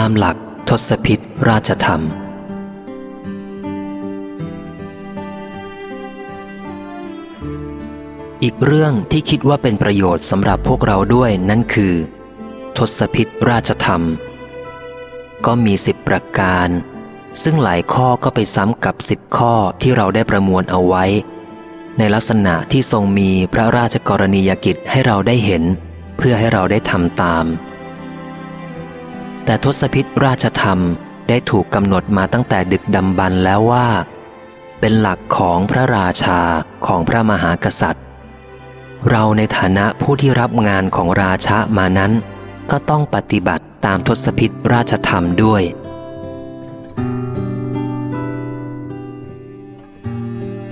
ตามหลักทศพิษราชธรรม อีกเรื่องที่คิดว่าเป็นประโยชน์สำหรับพวกเราด้วยนั่นคือ ทศพิษราชธรรม ก็มีสิบประการ ซึ่งหลายข้อก็ไปซ้ำกับสิบข้อที่เราได้ประมวลเอาไว้ ในลักษณะที่ทรงมีพระราชกรณียกิจให้เราได้เห็น เพื่อให้เราได้ทำตาม แต่ทศพิษราชธรรมได้ถูกกำหนดมาตั้งแต่ดึกดำบรรพ์แล้วว่า เป็นหลักของพระราชาของพระมหากษัตริย์ เราในฐานะผู้ที่รับงานของราชามานั้น ก็ต้องปฏิบัติตามทศพิษราชธรรมด้วย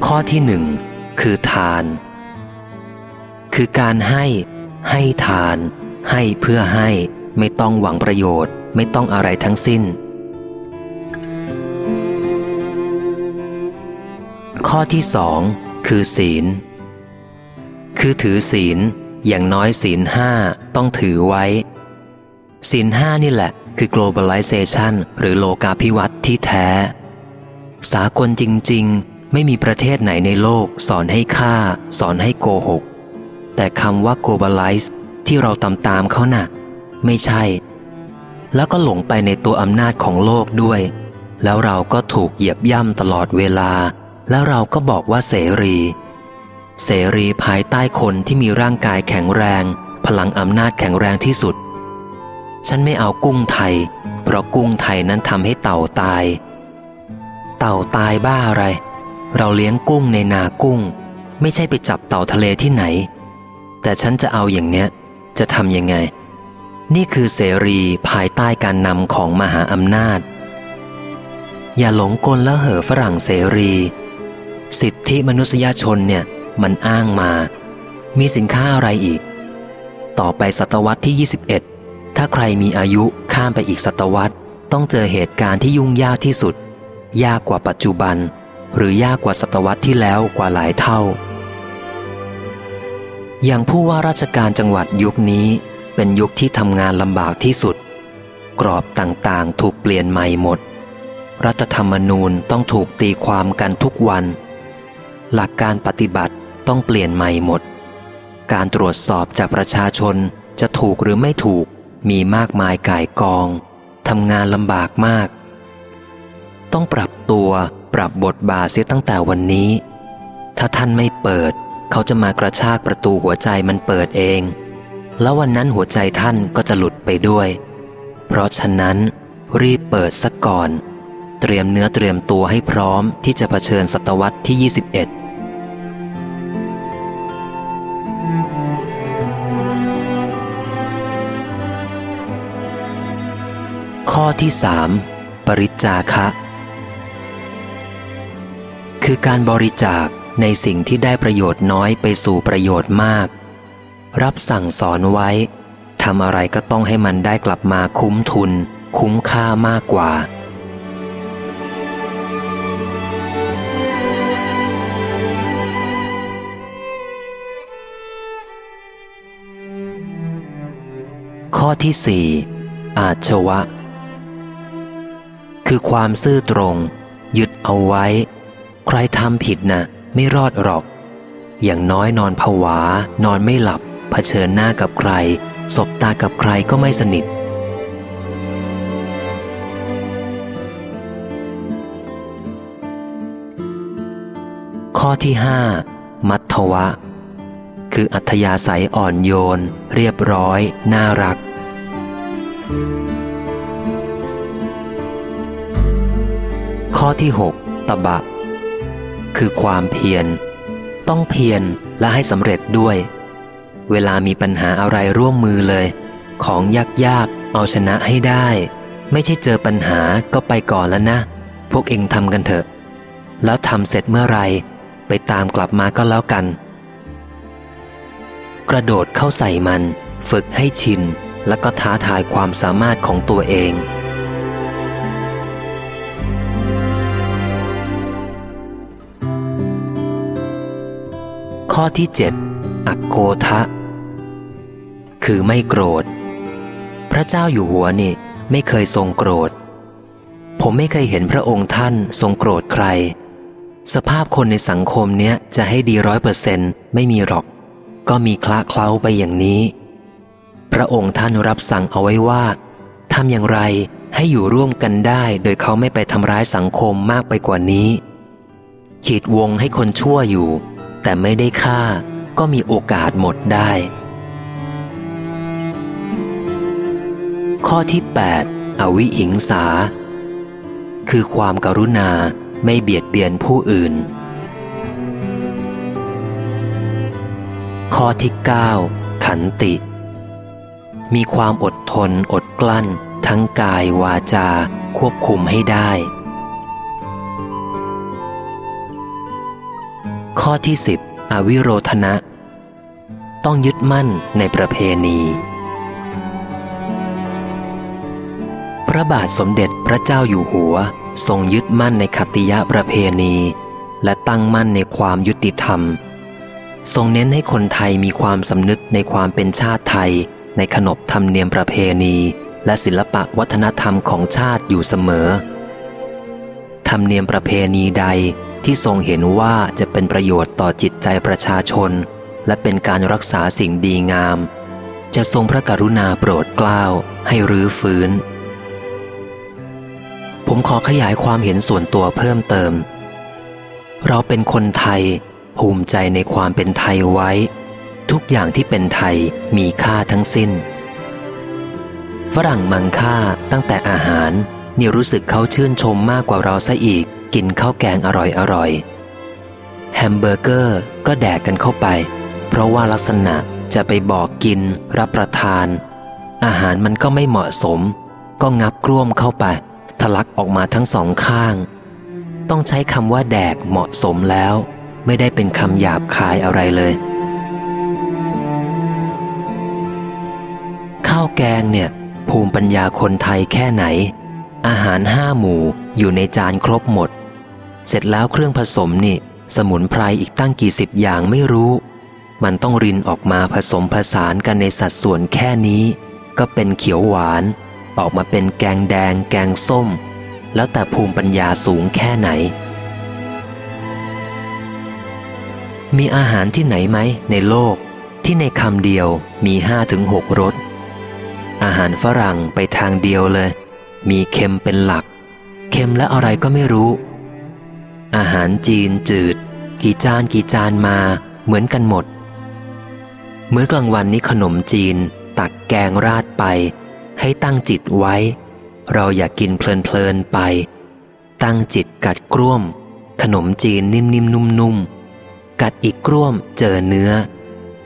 ข้อที่หนึ่งคือทาน คือการให้ ให้ทาน ให้เพื่อให้ ไม่ต้องหวังประโยชน์ ไม่ต้องอะไรทั้งสิ้น ข้อที่สองคือศีล คือถือศีลอย่างน้อยศีลห้าต้องถือไว้ ศีลห้านี่แหละ คือ globalization หรือโลกาภิวัตน์ที่แท้ สากลจริง ๆ ไม่มีประเทศไหนในโลก สอนให้ฆ่า สอนให้โกหก แต่คำว่า globalize ที่เราตามตามเขานะ่ะ ไม่ใช่ แล้วก็หลงไปในตัวอำนาจของโลกด้วย แล้วเราก็ถูกเหยียบย่ำตลอดเวลา แล้วเราก็บอกว่าเสรี เสรีภายใต้คนที่มีร่างกายแข็งแรง พลังอำนาจแข็งแรงที่สุด ฉันไม่เอากุ้งไทย เพราะกุ้งไทยนั้นทำให้เต่าตาย เต่าตายบ้าอะไร เราเลี้ยงกุ้งในนากุ้ง ไม่ใช่ไปจับเต่าทะเลที่ไหน แต่ฉันจะเอาอย่างเนี้ยจะทำยังไง นี่คือเสรีภายใต้การนำของมหาอำนาจ อย่าหลงกลและเห่อฝรั่งเสรี สิทธิมนุษยชนเนี่ยมันอ้างมา มีสินค้าอะไรอีก ต่อไปศตวรรษที่ 21 ถ้าใครมีอายุข้ามไปอีกศตวรรษ ต้องเจอเหตุการณ์ที่ยุ่งยากที่สุด ยากกว่าปัจจุบัน หรือยากกว่าศตวรรษที่แล้วกว่าหลายเท่า อย่างผู้ว่าราชการจังหวัดยุคนี้ เป็นยุคที่ทำงานลำบากที่สุด กรอบต่างๆ ถูกเปลี่ยนใหม่หมด รัฐธรรมนูญต้องถูกตีความกันทุกวัน หลักการปฏิบัติต้องเปลี่ยนใหม่หมด การตรวจสอบจากประชาชนจะถูกหรือไม่ถูกมีมากมายก่ายกองทำงานลำบากมาก ต้องปรับตัวปรับบทบาทเสียตั้งแต่วันนี้ ถ้าท่านไม่เปิด เขาจะมากระชากประตูหัวใจมันเปิดเอง แล้ววันนั้นหัวใจท่านก็จะหลุดไปด้วย เพราะฉะนั้น รีบเปิดซะก่อน เตรียมเนื้อเตรียมตัวให้พร้อมที่จะเผชิญศตวรรษที่ 21ข้อที่สามปริจาคะ คือการบริจาคในสิ่งที่ได้ประโยชน์น้อยไปสู่ประโยชน์มาก รับสั่งสอนไว้ทำอะไรก็ต้องให้มันได้กลับมาคุ้มทุน คุ้มค่ามากกว่า ข้อที่สี่อาชวะ คือความซื่อตรง ยึดเอาไว้ ใครทำผิดนะ่ะ ไม่รอดหรอก อย่างน้อยนอนผวา นอนไม่หลับ เผชิญหน้ากับใคร สบตากับใครก็ไม่สนิท ข้อที่ห้ามัทวะ คืออัธยาศัยอ่อนโยน เรียบร้อย น่ารักข้อที่หกตบะ คือความเพียร ต้องเพียรและให้สำเร็จด้วย เวลามีปัญหาอะไรร่วมมือเลย ของยากๆเอาชนะให้ได้ ไม่ใช่เจอปัญหาก็ไปก่อนแล้วนะ พวกเองทำกันเถอะ แล้วทำเสร็จเมื่อไรไปตามกลับมาก็แล้วกัน กระโดดเข้าใส่มัน ฝึกให้ชิน แล้วก็ท้าทายความสามารถของตัวเองข้อที่เจ็ดอักโกทะ คือไม่โกรธ พระเจ้าอยู่หัวนี่ไม่เคยทรงโกรธ ผมไม่เคยเห็นพระองค์ท่านทรงโกรธใคร สภาพคนในสังคมเนี้ยจะให้ดีร้อยเปอร์เซนต์ไม่มีหรอก ก็มีคละเคล้าไปอย่างนี้ พระองค์ท่านรับสั่งเอาไว้ว่าทำอย่างไรให้อยู่ร่วมกันได้โดยเขาไม่ไปทำร้ายสังคมมากไปกว่านี้ ขีดวงให้คนชั่วอยู่ แต่ไม่ได้ฆ่าก็มีโอกาสหมดได้ ข้อที่ 8 อวิหิงสา คือความการุณาไม่เบียดเบียนผู้อื่น ข้อที่ 9 ขันติ มีความอดทนอดกลั้น ทั้งกายวาจา ควบคุมให้ได้ ข้อที่ 10 อวิโรธนะ ต้องยึดมั่นในประเพณี พระบาทสมเด็จพระเจ้าอยู่หัว ทรงยึดมั่นในคติยะประเพณี และตั้งมั่นในความยุติธรรม ทรงเน้นให้คนไทยมีความสำนึกในความเป็นชาติไทย ในขนบธรรมเนียมประเพณี และศิลปะวัฒนธรรมของชาติอยู่เสมอ ธรรมเนียมประเพณีใดที่ทรงเห็นว่าจะเป็นประโยชน์ต่อจิตใจประชาชน และเป็นการรักษาสิ่งดีงาม จะทรงพระกรุณาโปรดเกล้าให้รื้อฟื้น ผมขอขยายความเห็นส่วนตัวเพิ่มเติม เราเป็นคนไทย ภูมิใจในความเป็นไทยไว้ ทุกอย่างที่เป็นไทยมีค่าทั้งสิ้น ฝรั่งมังค่าตั้งแต่อาหารนี่รู้สึกเขาชื่นชมมากกว่าเราซะอีก กินข้าวแกงอร่อยอร่อยแฮมเบอร์เกอร์ก็แดกกันเข้าไป เพราะว่าลักษณะจะไปบอกกิน รับประทาน อาหารมันก็ไม่เหมาะสม ก็งับกล้วมเข้าไป ทะลักออกมาทั้งสองข้าง ต้องใช้คำว่าแดกเหมาะสมแล้ว ไม่ได้เป็นคำหยาบคายอะไรเลย ข้าวแกงเนี่ย ภูมิปัญญาคนไทยแค่ไหน อาหารห้าหมู่อยู่ในจานครบหมด เสร็จแล้วเครื่องผสมนี่ สมุนไพรอีกตั้งกี่สิบอย่างไม่รู้ มันต้องรินออกมาผสมผสานกันในสัดส่วนแค่นี้ ก็เป็นเขียวหวาน ออกมาเป็นแกงแดง แกงส้ม แล้วแต่ภูมิปัญญาสูงแค่ไหน มีอาหารที่ไหนไหมในโลกที่ในคำเดียวมีห้าถึงหกรส อาหารฝรั่งไปทางเดียวเลย มีเค็มเป็นหลัก เค็มและอะไรก็ไม่รู้ อาหารจีนจืด กี่จานกี่จานมาเหมือนกันหมดเมื่อกลางวันนี้ขนมจีน ตักแกงราดไป ให้ตั้งจิตไว้ เราอยากกินเพลินๆไป ตั้งจิตกัดกร่วม ขนมจีนนิ่มๆนุ่มๆ กัดอีกกร่วมเจอเนื้อ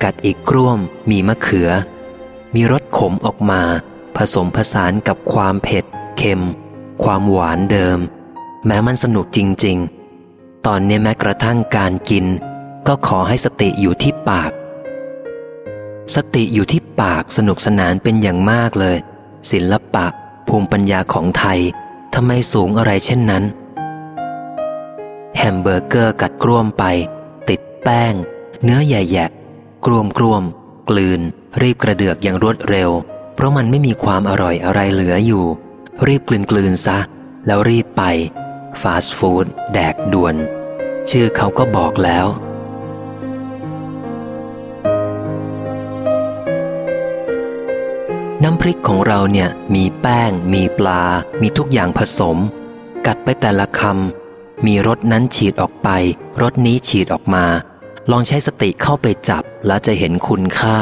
กัดอีกกร่วมมีมะเขือ มีรสขมออกมา ผสมผสานกับความเผ็ด เค็ม ความหวานเดิม แม้มันสนุกจริง ๆ ตอนนี้แม้กระทั่งการกิน ก็ขอให้สติอยู่ที่ปากสติอยู่ที่ปากสนุกสนานเป็นอย่างมากเลย ศิลปะ ภูมิปัญญาของไทยทำไมสูงอะไรเช่นนั้น แฮมเบอร์เกอร์กัดกร่วมไป ติดแป้ง เนื้อใหญ่ๆกรวมกรวม กลืน รีบกระเดือกอย่างรวดเร็ว เพราะมันไม่มีความอร่อยอะไรเหลืออยู่ รีบกลืนกลืนซะ แล้วรีบไปฟาสต์ฟู้ดแดกด่วน ชื่อเขาก็บอกแล้ว น้ำพริกของเราเนี่ยมีแป้ง มีปลา มีทุกอย่างผสม กัดไปแต่ละคำมีรสนั้นฉีดออกไปรสนี้ฉีดออกมา ลองใช้สติเข้าไปจับแล้วจะเห็นคุณค่า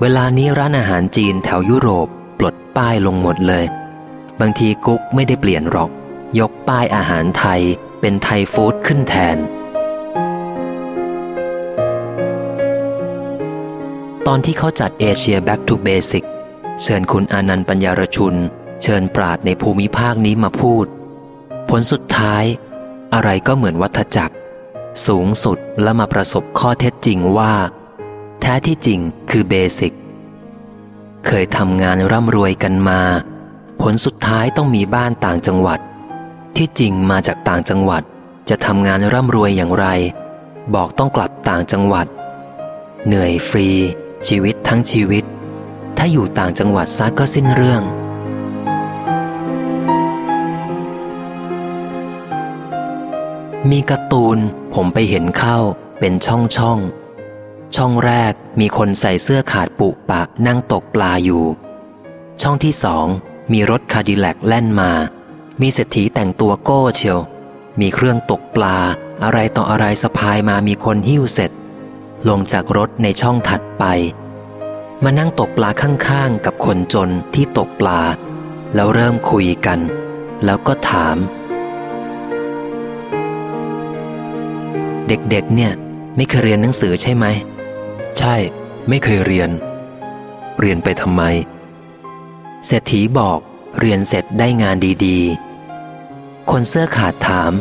เวลานี้ร้านอาหารจีนแถวยุโรปปลดป้ายลงหมดเลย บางทีกุ๊กไม่ได้เปลี่ยนหรอก ยกป้ายอาหารไทยเป็นไทยฟู้ดขึ้นแทน ตอนที่เขาจัดเอเชีย Back to Basic เชิญคุณอานันต์ปัญญารชุน เชิญปราดในภูมิภาคนี้มาพูด ผลสุดท้าย อะไรก็เหมือนวัฏจักร สูงสุดและมาประสบข้อเท็จจริงว่า แท้ที่จริงคือเบสิกเคยทำงานร่ำรวยกันมา ผลสุดท้ายต้องมีบ้านต่างจังหวัด ที่จริงมาจากต่างจังหวัด จะทำงานร่ำรวยอย่างไร บอกต้องกลับต่างจังหวัด เหนื่อยฟรี ชีวิตทั้งชีวิต ถ้าอยู่ต่างจังหวัดซะก็สิ้นเรื่อง มีการ์ตูนผมไปเห็นเข้าเป็นช่องช่อง ช่องแรกมีคนใส่เสื้อขาดปุปะนั่งตกปลาอยู่ ช่องที่สองมีรถคาดิแลกแล่นมา มีเศรษฐีแต่งตัวโก้เชียว มีเครื่องตกปลา อะไรต่ออะไรสะพายมามีคนหิ้วเสร็จ ลงจากรถในช่องถัดไป มานั่งตกปลาข้างๆ กับคนจนที่ตกปลา แล้วเริ่มคุยกัน แล้วก็ถาม เด็กๆเนี่ย ไม่เคยเรียนหนังสือใช่ไหม ใช่ ไม่เคยเรียน เรียนไปทำไม เศรษฐีบอกเรียนเสร็จได้งานดีๆ คนเสื้อขาดถาม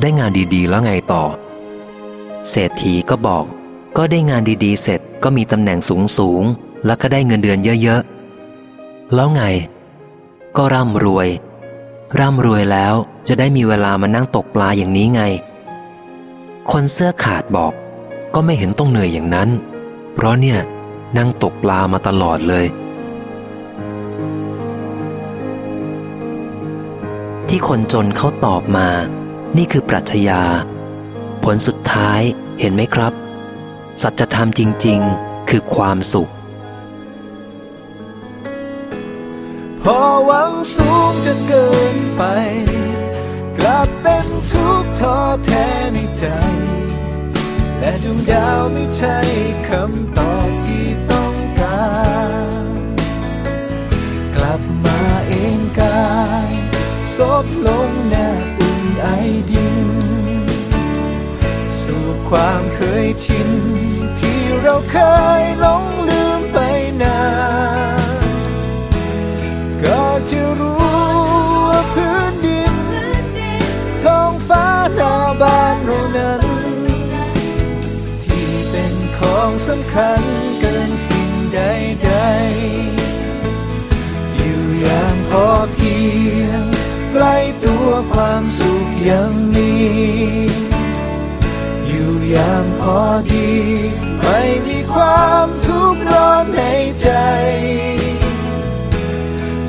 ได้งานดีๆ แล้วไงต่อ เศรษฐีก็บอก ก็ได้งานดีๆ เสร็จก็มีตำแหน่งสูงๆแล้วก็ได้เงินเดือนเยอะๆ แล้วไง ก็ร่ำรวย ร่ำรวยแล้วจะได้มีเวลามานั่งตกปลาอย่างนี้ไง คนเสื้อขาดบอก ก็ไม่เห็นต้องเหนื่อยอย่างนั้น เพราะเนี่ยนั่งตกปลามาตลอดเลย ที่คนจนเขาตอบมา นี่คือปรัชญา ผลสุดท้ายเห็นไหมครับ สัจธรรมจริง ๆ คือความสุข พอหวังสูงจนเกินไป กลับเป็นทุกข์ท้อแท้ในใจ และดวงดาวไม่ใช่คำตอบที่ต้องการ กลับมาเองกายซบลงแนบอุ่นไอดิน สู่ความเคยชิน เราเคยหลงลืมไปนานก็จะรู้ว่าพื้นดินท้องฟ้าหน้าบ้านเรานั้น ที่เป็นของสำคัญเกินสิ่งใดๆอยู่อย่างพอเพียงใกล้ตัวความสุขยังมี อยู่อย่างพอดี ไม่มีความทุกข์ร้อนในใจ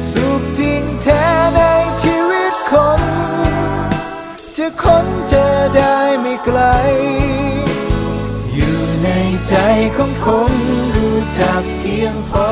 สุขจริงแท้ในชีวิตคน จะค้นเจอได้ไม่ไกล อยู่ในใจของคนรู้จักเพียงพอ